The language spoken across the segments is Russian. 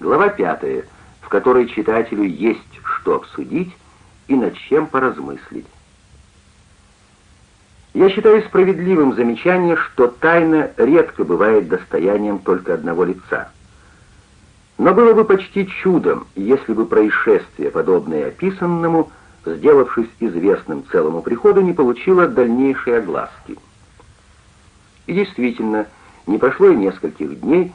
Глава пятая, в которой читателю есть что обсудить и над чем поразмыслить. Я считаю справедливым замечание, что тайна редко бывает достоянием только одного лица. Но было бы почти чудом, если бы происшествие, подобное описанному, сделавшись известным целому приходу, не получило дальнейшей огласки. И действительно, не прошло и нескольких дней,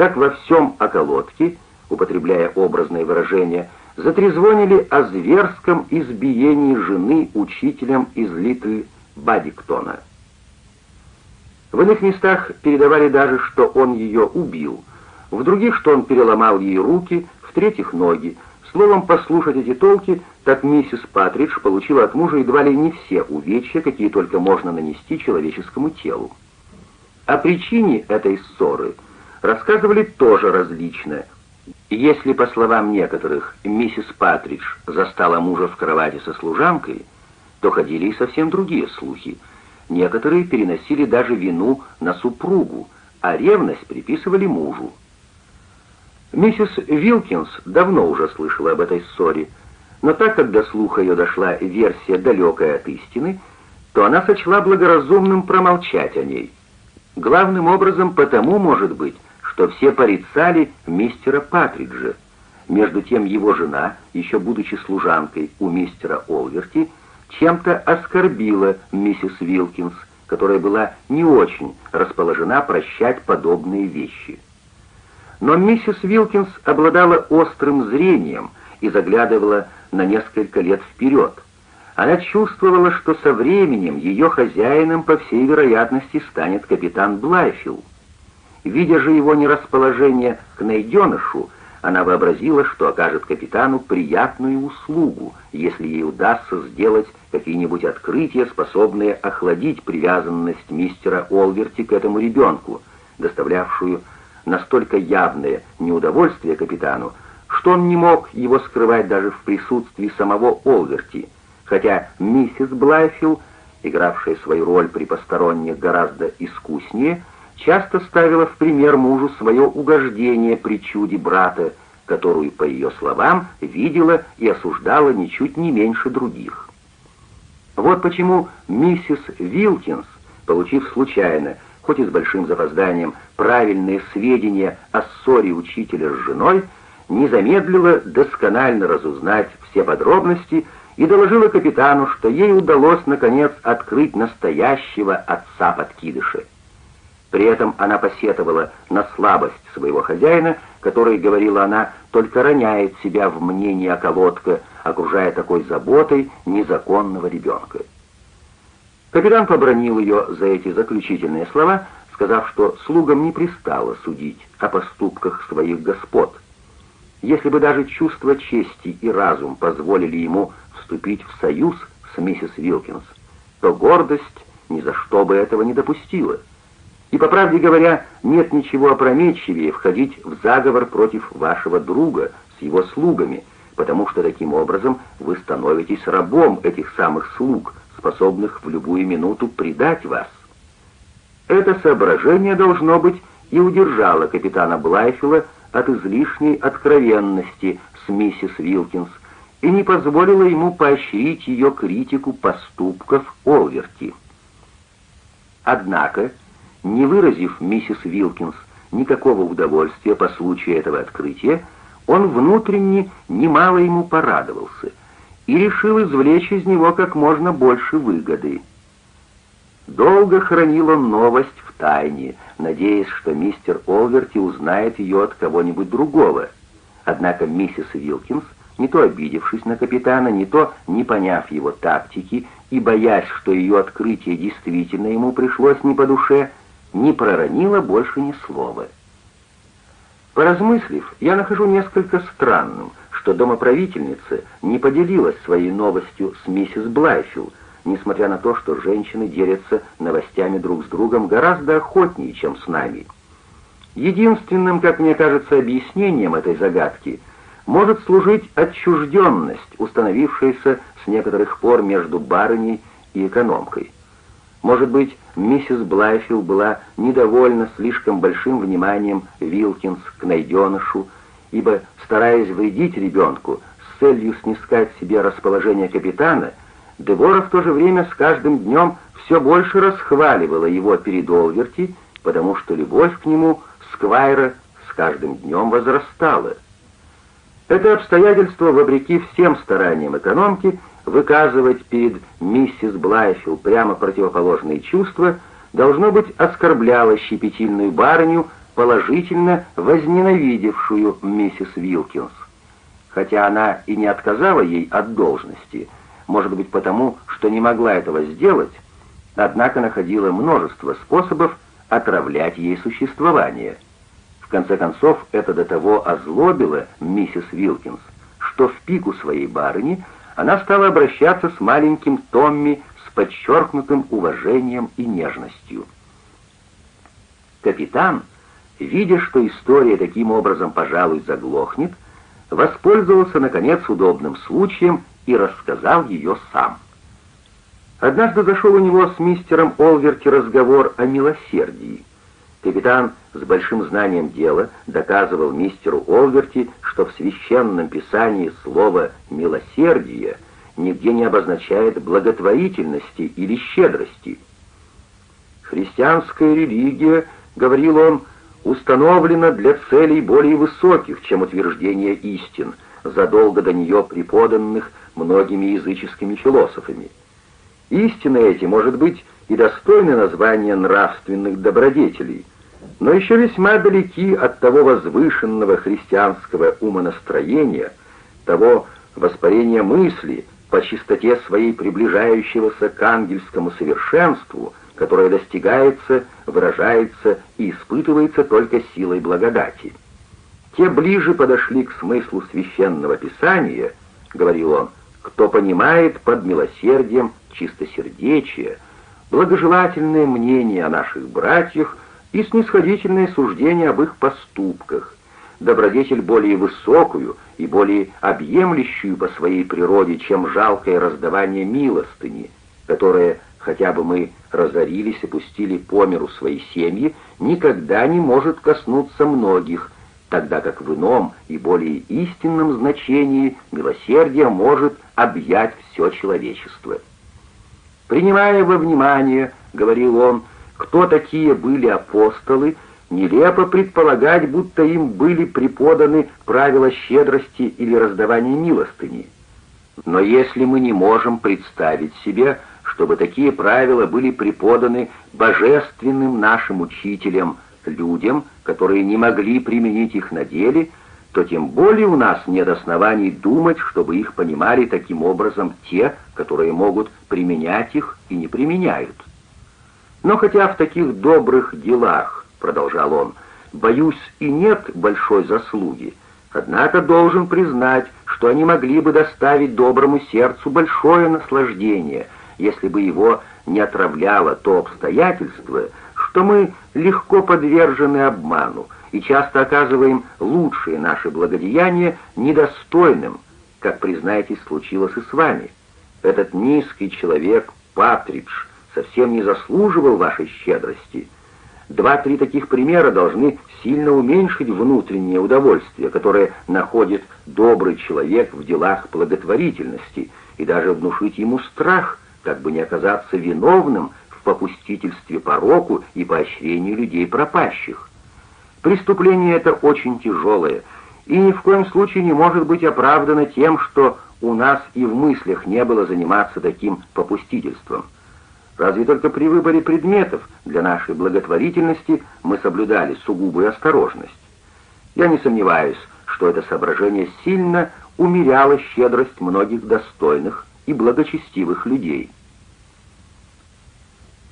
как во всем околотке, употребляя образное выражение, затрезвонили о зверском избиении жены учителем из Литль Бадиктона. В иных местах передавали даже, что он ее убил, в других, что он переломал ей руки, в третьих — ноги. Словом, послушать эти толки, так миссис Патридж получила от мужа едва ли не все увечья, какие только можно нанести человеческому телу. О причине этой ссоры рассказывали тоже различно. Если, по словам некоторых, миссис Патридж застала мужа в кровати со служанкой, то ходили и совсем другие слухи. Некоторые переносили даже вину на супругу, а ревность приписывали мужу. Миссис Вилкинс давно уже слышала об этой ссоре, но так как до слуха ее дошла версия далекая от истины, то она сочла благоразумным промолчать о ней. Главным образом потому, может быть, что все порицали мистера Патриджа. Между тем его жена, еще будучи служанкой у мистера Олверти, чем-то оскорбила миссис Вилкинс, которая была не очень расположена прощать подобные вещи. Но миссис Вилкинс обладала острым зрением и заглядывала на несколько лет вперед. Она чувствовала, что со временем ее хозяином, по всей вероятности, станет капитан Блайфилл. Видя же его нерасположение к найденышу, она вообразила, что окажет капитану приятную услугу, если ей удастся сделать какие-нибудь открытия, способные охладить привязанность мистера Олверти к этому ребенку, доставлявшую настолько явное неудовольствие капитану, что он не мог его скрывать даже в присутствии самого Олверти, хотя миссис Блайфилл, игравшая свою роль при посторонних гораздо искуснее, часто ставила в пример мужу свое угождение при чуде брата, которую, по ее словам, видела и осуждала ничуть не меньше других. Вот почему миссис Вилкинс, получив случайно, хоть и с большим запозданием, правильные сведения о ссоре учителя с женой, не замедлила досконально разузнать все подробности и доложила капитану, что ей удалось, наконец, открыть настоящего отца подкидыша. При этом она посетовала на слабость своего хозяина, который, говорила она, только роняет себя в мнении околотка, окружая такой заботой незаконного ребенка. Капитан побронил ее за эти заключительные слова, сказав, что слугам не пристало судить о поступках своих господ. Если бы даже чувство чести и разум позволили ему вступить в союз с миссис Вилкинс, то гордость ни за что бы этого не допустила. И, по правде говоря, нет ничего опрометчивее входить в заговор против вашего друга с его слугами, потому что таким образом вы становитесь рабом этих самых слуг, способных в любую минуту предать вас. Это соображение, должно быть, и удержало капитана Блайфилла от излишней откровенности с миссис Вилкинс и не позволило ему поощрить ее критику поступков Олверти. Однако, не выразив миссис Вилкинс никакого удовольствия по случаю этого открытия, он внутренне немало ему порадовался и решил извлечь из него как можно больше выгоды. Долго хранил он новость в тайне, надеясь, что мистер Олверти узнает ее от кого-нибудь другого. Однако миссис Вилкинс, не то обидевшись на капитана, не то не поняв его тактики и боясь, что ее открытие действительно ему пришлось не по душе, не проронила больше ни слова. Поразмыслив, я нахожу несколько странным, что домоправительница не поделилась своей новостью с миссис Блайфилл, несмотря на то, что женщины делятся новостями друг с другом гораздо охотнее, чем с нами. Единственным, как мне кажется, объяснением этой загадки может служить отчужденность, установившаяся с некоторых пор между барыней и экономкой. Может быть, миссис Блайфилл была недовольна слишком большим вниманием Вилкинс к найденышу ибо, стараясь вредить ребенку с целью снискать себе расположение капитана, Девора в то же время с каждым днем все больше расхваливала его перед Олверти, потому что любовь к нему Сквайра с каждым днем возрастала. Это обстоятельство, вопреки всем стараниям экономки, выказывать перед миссис Блайфилл прямо противоположные чувства, должно быть оскорбляло щепетильную барыню, положительно возненавидевшую миссис Вилкинс. Хотя она и не отказала ей от должности, может быть потому, что не могла этого сделать, однако находила множество способов отравлять ей существование. Конце концов, это до того озлобило миссис Вилкинс, что в пику своей барыни она стала обращаться с маленьким Томми с подчеркнутым уважением и нежностью. Капитан, видя, что история таким образом, пожалуй, заглохнет, воспользовался, наконец, удобным случаем и рассказал ее сам. Однажды зашел у него с мистером Олверти разговор о милосердии. Капитан с большим знанием дела доказывал мистеру Олверти, что в священном писании слово «милосердие» нигде не обозначает благотворительности или щедрости. «Христианская религия, — говорил он, — установлена для целей более высоких, чем утверждение истин, задолго до нее преподанных многими языческими философами. Истины эти, может быть, и достойны названия нравственных добродетелей, но еще весьма далеки от того возвышенного христианского умонастроения, того воспарения мысли по чистоте своей приближающегося к ангельскому совершенству, которое достигается, выражается и испытывается только силой благодати. Те ближе подошли к смыслу священного писания, говорил он, кто понимает под милосердием чистосердечие, благожелательное мнение о наших братьях и снисходительное суждение об их поступках, добродетель более высокую и более объемлющую по своей природе, чем жалкое раздавание милостыни, которое, хотя бы мы разорились и пустили по миру свои семьи, никогда не может коснуться многих, тогда как в ином и более истинном значении милосердие может объять все человечество. Принимая во внимание, говорил он, кто такие были апостолы, нелепо предполагать, будто им были преподаны правила щедрости или раздавания милостыни. Но если мы не можем представить себе, чтобы такие правила были преподаны божественным нашим учителям, людям, которые не могли применить их на деле, то тем более у нас нет оснований думать, чтобы их понимали таким образом те, которые могут применять их и не применяют. Но хотя в таких добрых делах, продолжал он, боюсь и нет большой заслуги, однако должен признать, что они могли бы доставить доброму сердцу большое наслаждение, если бы его не отравляло то обстоятельство, что мы легко подвержены обману, и часто оказываем лучшие наши благодеяния недостойным, как, признаетесь, случилось и с вами. Этот низкий человек, Патридж, совсем не заслуживал вашей щедрости. Два-три таких примера должны сильно уменьшить внутреннее удовольствие, которое находит добрый человек в делах благотворительности, и даже внушить ему страх, как бы не оказаться виновным в попустительстве пороку и поощрении людей пропащих. Преступление это очень тяжелое, и ни в коем случае не может быть оправдано тем, что у нас и в мыслях не было заниматься таким попустительством. Разве только при выборе предметов для нашей благотворительности мы соблюдали сугубую осторожность. Я не сомневаюсь, что это соображение сильно умеряло щедрость многих достойных и благочестивых людей.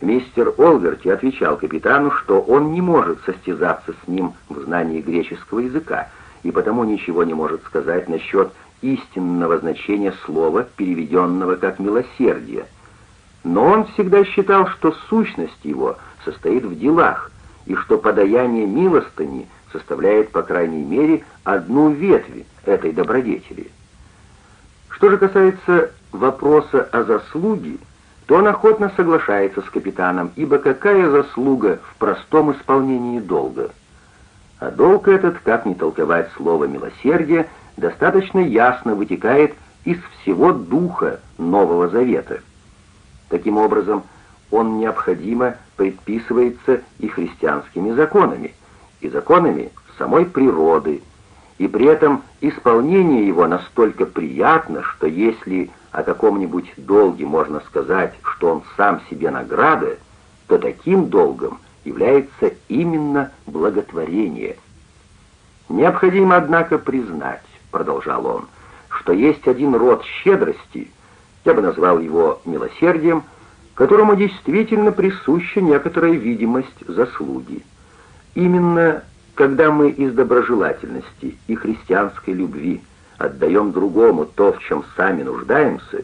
Мистер Олверти отвечал капитану, что он не может состязаться с ним в знании греческого языка, и потому ничего не может сказать насчет истинного значения слова, переведенного как «милосердие». Но он всегда считал, что сущность его состоит в делах, и что подаяние милостыни составляет, по крайней мере, одну ветвь этой добродетели. Что же касается вопроса о заслуге, то он охотно соглашается с капитаном, ибо какая заслуга в простом исполнении долга? А долг этот, как не толковать слово «милосердие», достаточно ясно вытекает из всего духа Нового Завета. Таким образом, он необходимо предписывается и христианскими законами, и законами самой природы, и при этом исполнение его настолько приятно, что если о каком-нибудь долге можно сказать, что он сам себе награда, то таким долгом является именно благотворение. Необходимо, однако, признать, продолжал он, что есть один род щедрости, я бы назвал его милосердием, которому действительно присуща некоторая видимость заслуги. Именно когда мы из доброжелательности и христианской любви отдаем другому то, в чем сами нуждаемся,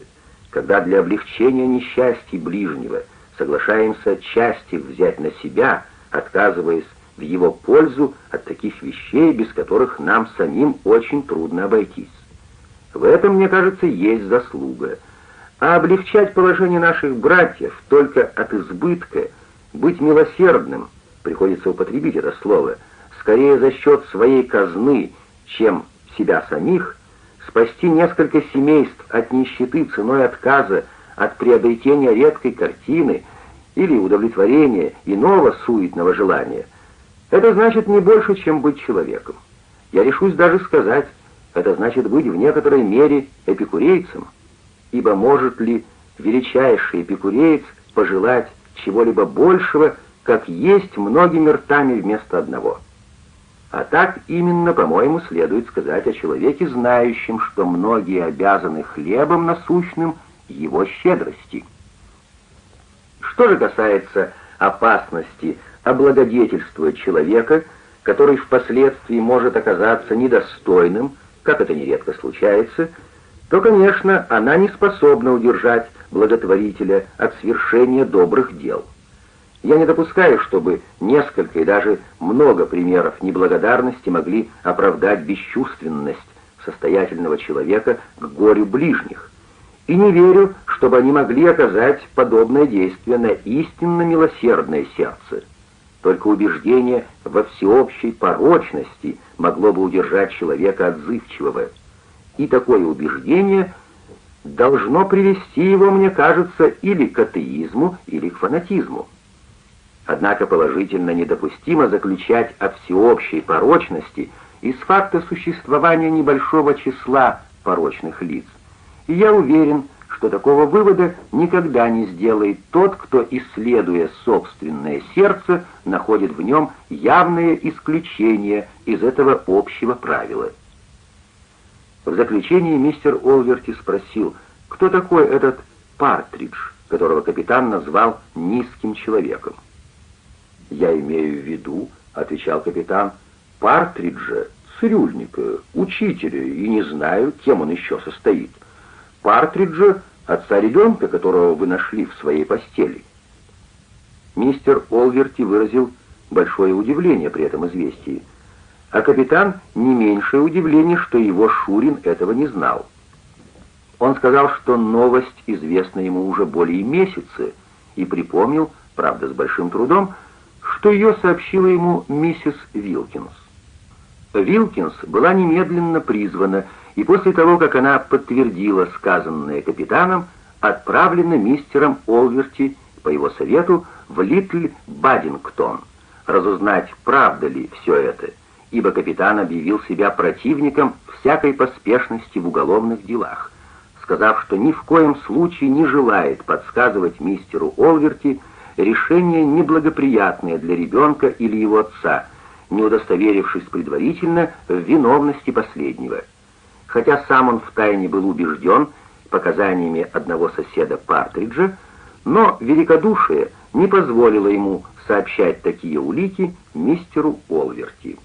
когда для облегчения несчастья ближнего соглашаемся их взять на себя, отказываясь в его пользу от таких вещей, без которых нам самим очень трудно обойтись. В этом, мне кажется, есть заслуга — а облегчать положение наших братьев только от избытка, быть милосердным, приходится употребить это слово, скорее за счет своей казны, чем себя самих, спасти несколько семейств от нищеты ценой отказа от приобретения редкой картины или удовлетворения иного суетного желания, это значит не больше, чем быть человеком. Я решусь даже сказать, это значит быть в некоторой мере эпикурейцем ибо может ли величайший эпикуреец пожелать чего-либо большего, как есть многими ртами вместо одного? А так именно, по-моему, следует сказать о человеке, знающем, что многие обязаны хлебом насущным его щедрости. Что же касается опасности облагодетельствовать человека, который впоследствии может оказаться недостойным, как это нередко случается, то, конечно, она не способна удержать благотворителя от свершения добрых дел. Я не допускаю, чтобы несколько и даже много примеров неблагодарности могли оправдать бесчувственность состоятельного человека к горю ближних. И не верю, чтобы они могли оказать подобное действие на истинно милосердное сердце. Только убеждение во всеобщей порочности могло бы удержать человека отзывчивого и такое убеждение должно привести его, мне кажется, или к атеизму, или к фанатизму. Однако положительно недопустимо заключать о всеобщей порочности из факта существования небольшого числа порочных лиц. И я уверен, что такого вывода никогда не сделает тот, кто, исследуя собственное сердце, находит в нем явное исключение из этого общего правила. В заключение мистер Олверти спросил, кто такой этот Партридж, которого капитан назвал низким человеком. «Я имею в виду», — отвечал капитан, — «Партриджа, цирюльника, учителя, и не знаю, кем он еще состоит. Партриджа — отца ребенка, которого вы нашли в своей постели». Мистер Олверти выразил большое удивление при этом известии — а капитан не меньшее удивление, что его Шурин этого не знал. Он сказал, что новость известна ему уже более месяца, и припомнил, правда с большим трудом, что ее сообщила ему миссис Вилкинс. Вилкинс была немедленно призвана, и после того, как она подтвердила сказанное капитаном, отправлена мистером Олверти по его совету в Литль Бадингтон, разузнать, правда ли все это, ибо капитан объявил себя противником всякой поспешности в уголовных делах, сказав, что ни в коем случае не желает подсказывать мистеру Олверти решение неблагоприятное для ребенка или его отца, не удостоверившись предварительно в виновности последнего. Хотя сам он втайне был убежден показаниями одного соседа Партриджа, но великодушие не позволило ему сообщать такие улики мистеру Олверти.